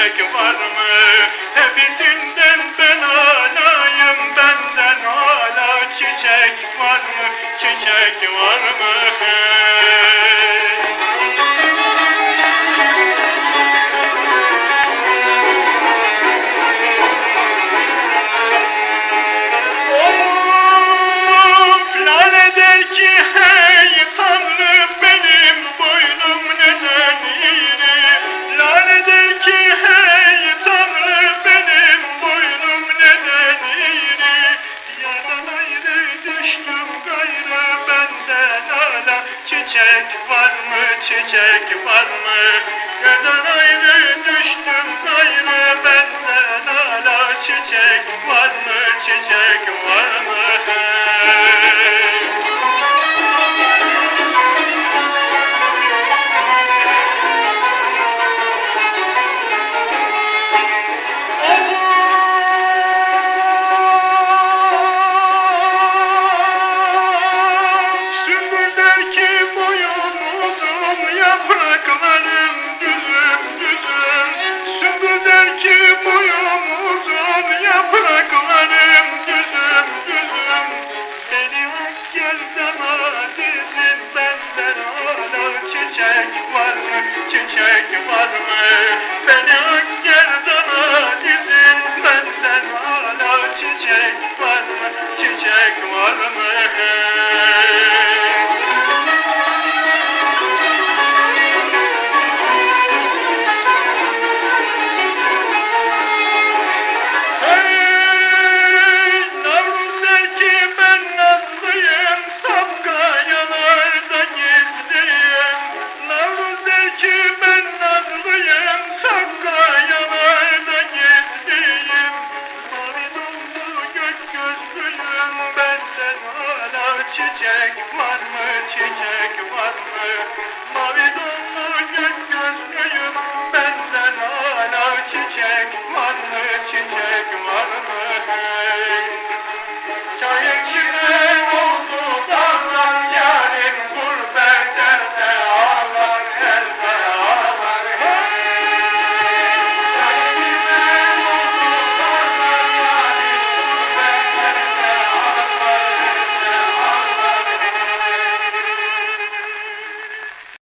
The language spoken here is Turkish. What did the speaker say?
gerek var mı? Hepsinden ben alayım, benden ala çiçek var mı? Çiçek var mı? var mı, çiçek var mı? Gönül ayrı düştüm gayrı benden hala çiçek var mı, çiçek var mı? çiçek var mı? Çiçek var